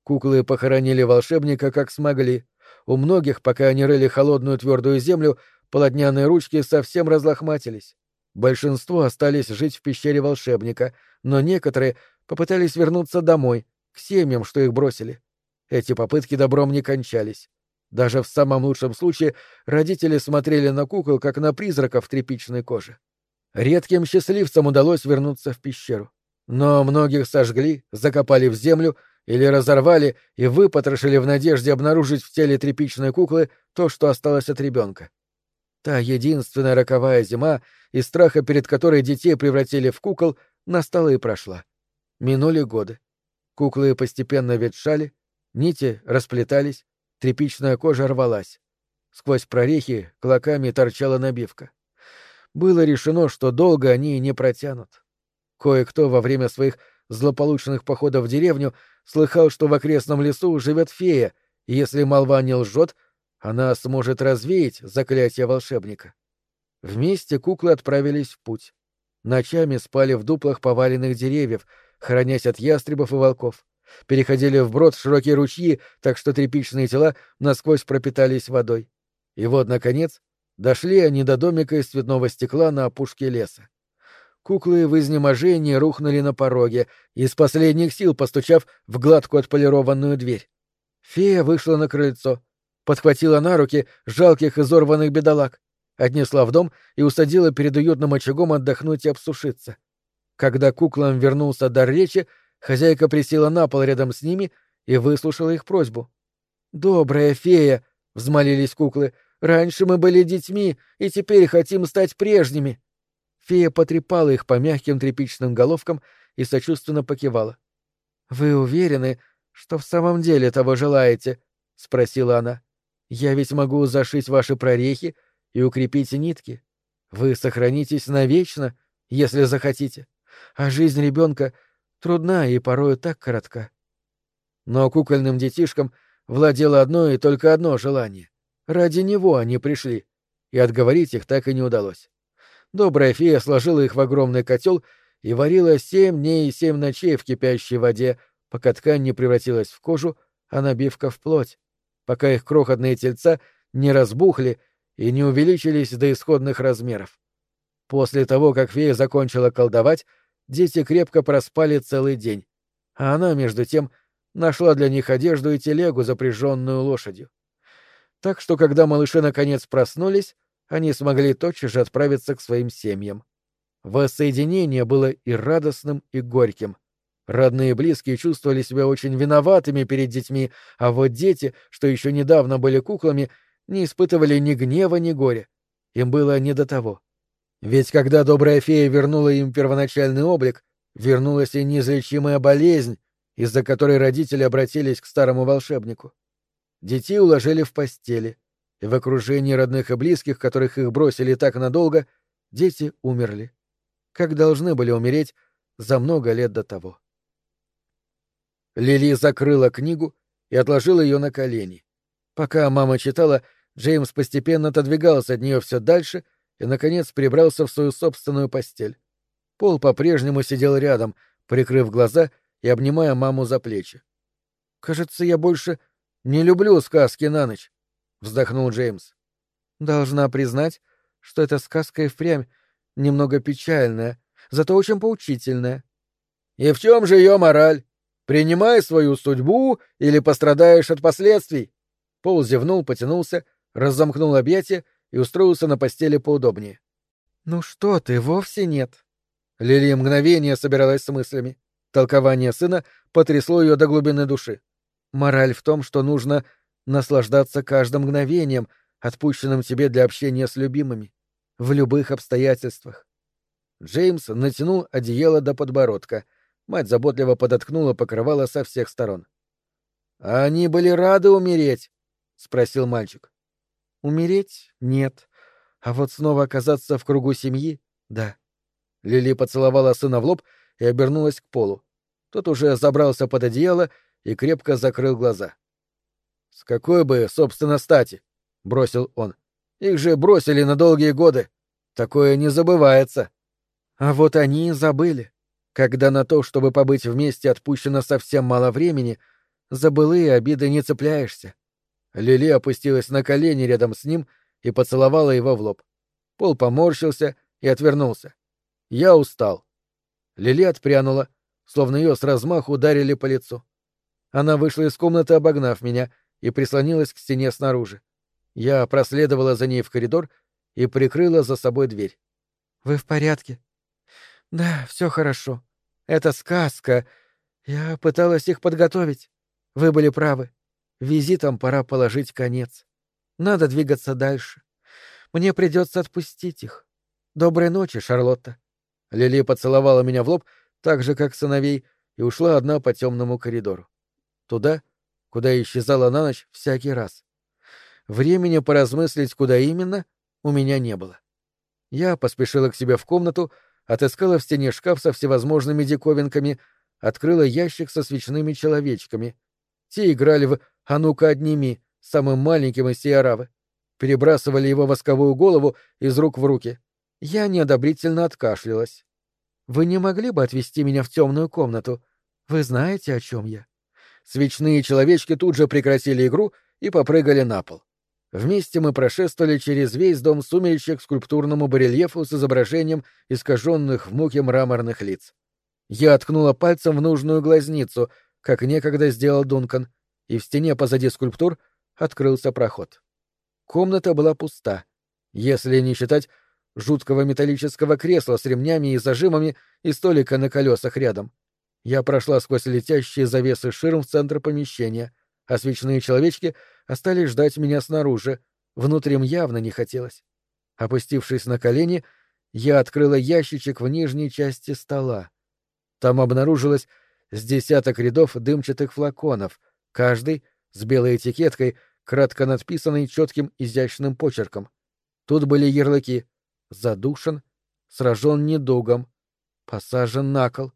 Speaker 1: Куклы похоронили волшебника как смогли. У многих, пока они рыли холодную твердую землю, полотняные ручки совсем разлохматились. Большинство остались жить в пещере волшебника, но некоторые попытались вернуться домой, к семьям, что их бросили. Эти попытки добром не кончались. Даже в самом лучшем случае родители смотрели на кукол, как на призраков в тряпичной коже. Редким счастливцам удалось вернуться в пещеру. Но многих сожгли, закопали в землю или разорвали и выпотрошили в надежде обнаружить в теле тряпичной куклы то, что осталось от ребенка. Та единственная роковая зима, из страха перед которой детей превратили в кукол, настала и прошла. Минули годы. Куклы постепенно ветшали, нити расплетались, тряпичная кожа рвалась. Сквозь прорехи клоками торчала набивка. Было решено, что долго они не протянут. Кое-кто во время своих злополучных походов в деревню слыхал, что в окрестном лесу живет фея, и если молва не лжет, она сможет развеять заклятие волшебника. Вместе куклы отправились в путь. Ночами спали в дуплах поваленных деревьев, хранясь от ястребов и волков. Переходили вброд широкие ручьи, так что тряпичные тела насквозь пропитались водой. И вот, наконец, дошли они до домика из цветного стекла на опушке леса. Куклы в изнеможении рухнули на пороге, из последних сил постучав в гладкую отполированную дверь. Фея вышла на крыльцо, подхватила на руки жалких изорванных бедолаг, отнесла в дом и усадила перед уютным очагом отдохнуть и обсушиться. Когда куклам вернулся дар речи, хозяйка присела на пол рядом с ними и выслушала их просьбу. «Добрая фея!» — взмолились куклы. «Раньше мы были детьми, и теперь хотим стать прежними!» Фея потрепала их по мягким тряпичным головкам и сочувственно покивала. «Вы уверены, что в самом деле того желаете?» — спросила она. «Я ведь могу зашить ваши прорехи и укрепить нитки. Вы сохранитесь навечно, если захотите. А жизнь ребенка трудна и порою так коротка». Но кукольным детишкам владело одно и только одно желание. Ради него они пришли, и отговорить их так и не удалось. Добрая фея сложила их в огромный котел и варила семь дней и семь ночей в кипящей воде, пока ткань не превратилась в кожу, а набивка в плоть, пока их крохотные тельца не разбухли и не увеличились до исходных размеров. После того, как фея закончила колдовать, дети крепко проспали целый день, а она, между тем, нашла для них одежду и телегу, запряженную лошадью. Так что, когда малыши наконец проснулись, они смогли тотчас же отправиться к своим семьям. Воссоединение было и радостным, и горьким. Родные и близкие чувствовали себя очень виноватыми перед детьми, а вот дети, что еще недавно были куклами, не испытывали ни гнева, ни горя. Им было не до того. Ведь когда добрая фея вернула им первоначальный облик, вернулась и неизлечимая болезнь, из-за которой родители обратились к старому волшебнику. Детей уложили в постели — и в окружении родных и близких, которых их бросили так надолго, дети умерли, как должны были умереть за много лет до того. Лили закрыла книгу и отложила ее на колени. Пока мама читала, Джеймс постепенно отодвигался от нее все дальше и, наконец, прибрался в свою собственную постель. Пол по-прежнему сидел рядом, прикрыв глаза и обнимая маму за плечи. «Кажется, я больше не люблю сказки на ночь», — вздохнул Джеймс. «Должна признать, что эта сказка и впрямь немного печальная, зато очень поучительная». «И в чем же ее мораль? Принимай свою судьбу или пострадаешь от последствий?» Пол зевнул, потянулся, разомкнул объятия и устроился на постели поудобнее. «Ну что ты, вовсе нет». Лилия мгновение собиралась с мыслями. Толкование сына потрясло ее до глубины души. Мораль в том, что нужно наслаждаться каждым мгновением, отпущенным тебе для общения с любимыми, в любых обстоятельствах. Джеймс натянул одеяло до подбородка. Мать заботливо подоткнула покрывало со всех сторон. «А они были рады умереть?» — спросил мальчик. «Умереть? Нет. А вот снова оказаться в кругу семьи? Да». Лили поцеловала сына в лоб и обернулась к полу. Тот уже забрался под одеяло и крепко закрыл глаза. «С какой бы, собственно, стати?» — бросил он. «Их же бросили на долгие годы. Такое не забывается». А вот они и забыли. Когда на то, чтобы побыть вместе, отпущено совсем мало времени, за былые обиды не цепляешься. Лили опустилась на колени рядом с ним и поцеловала его в лоб. Пол поморщился и отвернулся. Я устал. Лили отпрянула, словно ее с размаху ударили по лицу. Она вышла из комнаты, обогнав меня, и прислонилась к стене снаружи. Я проследовала за ней в коридор и прикрыла за собой дверь. «Вы в порядке?» «Да, все хорошо. Это сказка. Я пыталась их подготовить. Вы были правы. Визитам пора положить конец. Надо двигаться дальше. Мне придется отпустить их. Доброй ночи, Шарлотта. Лили поцеловала меня в лоб, так же, как сыновей, и ушла одна по темному коридору. Туда, куда исчезала на ночь всякий раз. Времени поразмыслить, куда именно, у меня не было. Я поспешила к себе в комнату, отыскала в стене шкаф со всевозможными диковинками, открыла ящик со свечными человечками. Те играли в «А ну-ка, отними», самым маленьким из Сиаравы. Перебрасывали его восковую голову из рук в руки. Я неодобрительно откашлялась. «Вы не могли бы отвезти меня в темную комнату? Вы знаете, о чем я?» Свечные человечки тут же прекратили игру и попрыгали на пол. Вместе мы прошествовали через весь дом сумеречек к скульптурному барельефу с изображением искаженных в муке мраморных лиц. Я откнула пальцем в нужную глазницу, как некогда сделал Дункан, и в стене позади скульптур открылся проход. Комната была пуста, если не считать жуткого металлического кресла с ремнями и зажимами и столика на колесах рядом. Я прошла сквозь летящие завесы ширм в центр помещения, а свечные человечки остались ждать меня снаружи, внутрь им явно не хотелось. Опустившись на колени, я открыла ящичек в нижней части стола. Там обнаружилось с десяток рядов дымчатых флаконов, каждый с белой этикеткой, кратко надписанной четким изящным почерком. Тут были ярлыки «Задушен», «Сражен недугом», «Посажен на кол»,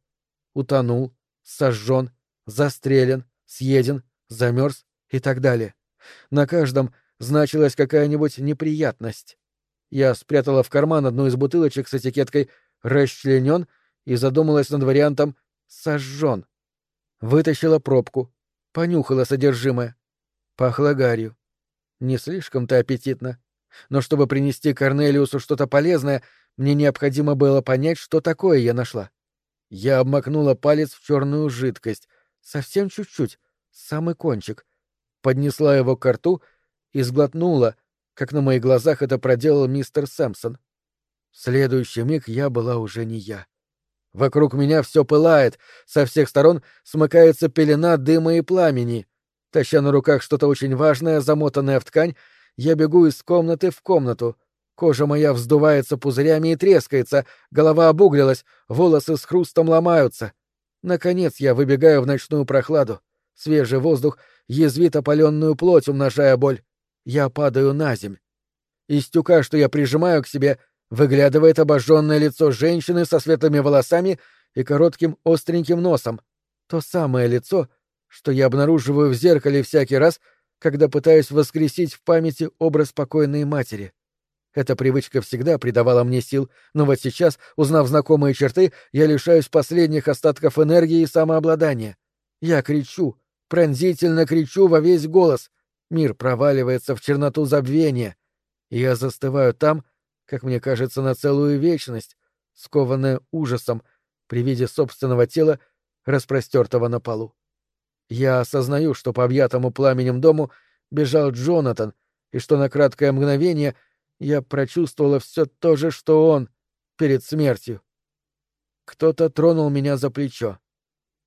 Speaker 1: «Утонул», «Сожжен», «Застрелен», «Съеден», «Замерз» и так далее. На каждом значилась какая-нибудь неприятность. Я спрятала в карман одну из бутылочек с этикеткой «Расчленен» и задумалась над вариантом «Сожжен». Вытащила пробку, понюхала содержимое. Пахло гарью. Не слишком-то аппетитно. Но чтобы принести Корнелиусу что-то полезное, мне необходимо было понять, что такое я нашла. Я обмакнула палец в черную жидкость, совсем чуть-чуть, самый кончик, поднесла его к рту и сглотнула, как на моих глазах это проделал мистер Сэмпсон. В следующий миг я была уже не я. Вокруг меня все пылает, со всех сторон смыкается пелена дыма и пламени. Таща на руках что-то очень важное, замотанное в ткань, я бегу из комнаты в комнату. Кожа моя вздувается пузырями и трескается, голова обуглилась, волосы с хрустом ломаются. Наконец я выбегаю в ночную прохладу. Свежий воздух язвит опаленную плоть, умножая боль. Я падаю на земь. Из тюка, что я прижимаю к себе, — выглядывает обожженное лицо женщины со светлыми волосами и коротким остреньким носом. То самое лицо, что я обнаруживаю в зеркале всякий раз, когда пытаюсь воскресить в памяти образ покойной матери. Эта привычка всегда придавала мне сил, но вот сейчас, узнав знакомые черты, я лишаюсь последних остатков энергии и самообладания. Я кричу, пронзительно кричу во весь голос. Мир проваливается в черноту забвения. Я застываю там, как мне кажется, на целую вечность, скованная ужасом при виде собственного тела, распростертого на полу. Я осознаю, что по объятому пламенем дому бежал Джонатан, и что на краткое мгновение я прочувствовала все то же, что он перед смертью. Кто-то тронул меня за плечо.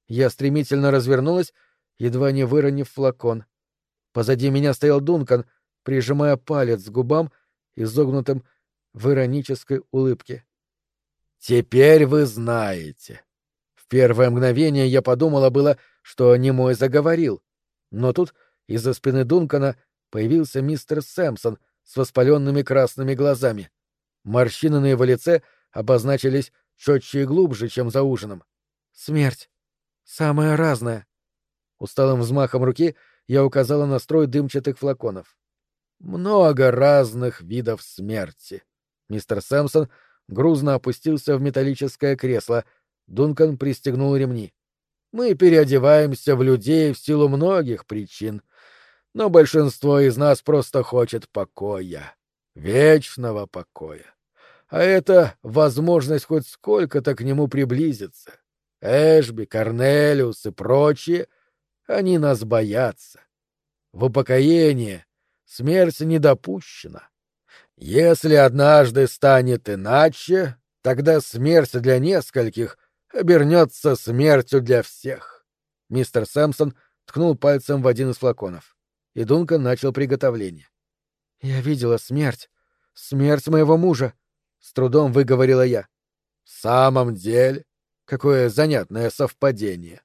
Speaker 1: Я стремительно развернулась, едва не выронив флакон. Позади меня стоял Дункан, прижимая палец к губам, изогнутым в иронической улыбке. «Теперь вы знаете». В первое мгновение я подумала было, что не мой заговорил. Но тут из-за спины Дункана появился мистер Сэмпсон с воспаленными красными глазами. Морщины на его лице обозначились четче и глубже, чем за ужином. «Смерть. Самая разная». Усталым взмахом руки я указала на строй дымчатых флаконов. Много разных видов смерти. Мистер Сэмпсон грузно опустился в металлическое кресло. Дункан пристегнул ремни. Мы переодеваемся в людей в силу многих причин, но большинство из нас просто хочет покоя, вечного покоя. А это возможность хоть сколько-то к нему приблизиться. Эшби, Корнелиус и прочие, они нас боятся. В упокоение смерть не допущена. Если однажды станет иначе, тогда смерть для нескольких обернется смертью для всех. Мистер Сэмпсон ткнул пальцем в один из флаконов, и Дункан начал приготовление. «Я видела смерть. Смерть моего мужа», — с трудом выговорила я. «В самом деле? Какое занятное совпадение.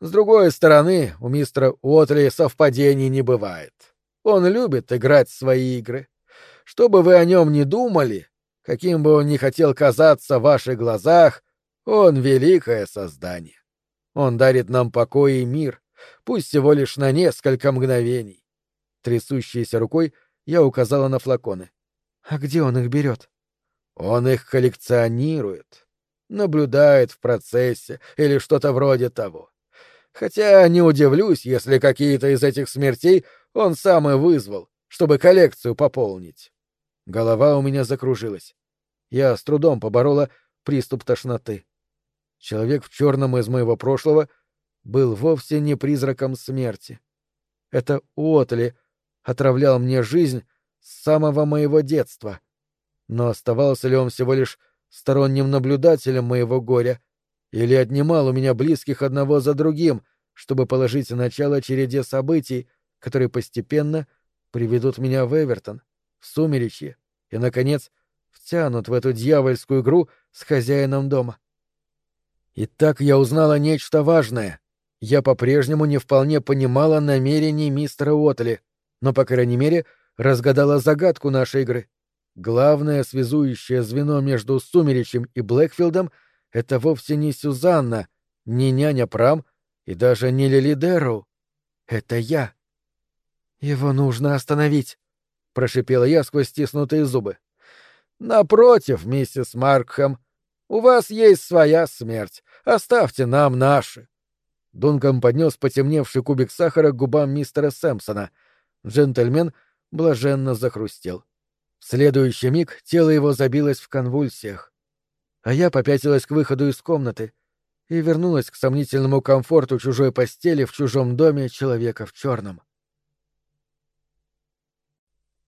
Speaker 1: С другой стороны, у мистера Уотли совпадений не бывает. Он любит играть в свои игры. Что бы вы о нем ни думали, каким бы он ни хотел казаться в ваших глазах, он — великое создание. Он дарит нам покой и мир, пусть всего лишь на несколько мгновений. Трясущейся рукой я указала на флаконы. А где он их берет? Он их коллекционирует, наблюдает в процессе или что-то вроде того. Хотя не удивлюсь, если какие-то из этих смертей он сам и вызвал, чтобы коллекцию пополнить. Голова у меня закружилась. Я с трудом поборола приступ тошноты. Человек в черном из моего прошлого был вовсе не призраком смерти. Это Уотли отравлял мне жизнь с самого моего детства. Но оставался ли он всего лишь сторонним наблюдателем моего горя или отнимал у меня близких одного за другим, чтобы положить начало череде событий, которые постепенно приведут меня в Эвертон, в Сумеречье и, наконец, втянут в эту дьявольскую игру с хозяином дома. И так я узнала нечто важное. Я по-прежнему не вполне понимала намерений мистера Уотли, но, по крайней мере, разгадала загадку нашей игры. Главное связующее звено между Сумеречем и Блэкфилдом — это вовсе не Сюзанна, не няня Прам и даже не Лили Дэрроу. Это я. «Его нужно остановить», — прошипела я сквозь стиснутые зубы. «Напротив, миссис Маркхэм, у вас есть своя смерть. Оставьте нам наши. Дункан поднес потемневший кубик сахара к губам мистера Сэмпсона. Джентльмен блаженно захрустел. В следующий миг тело его забилось в конвульсиях. А я попятилась к выходу из комнаты и вернулась к сомнительному комфорту чужой постели в чужом доме человека в черном.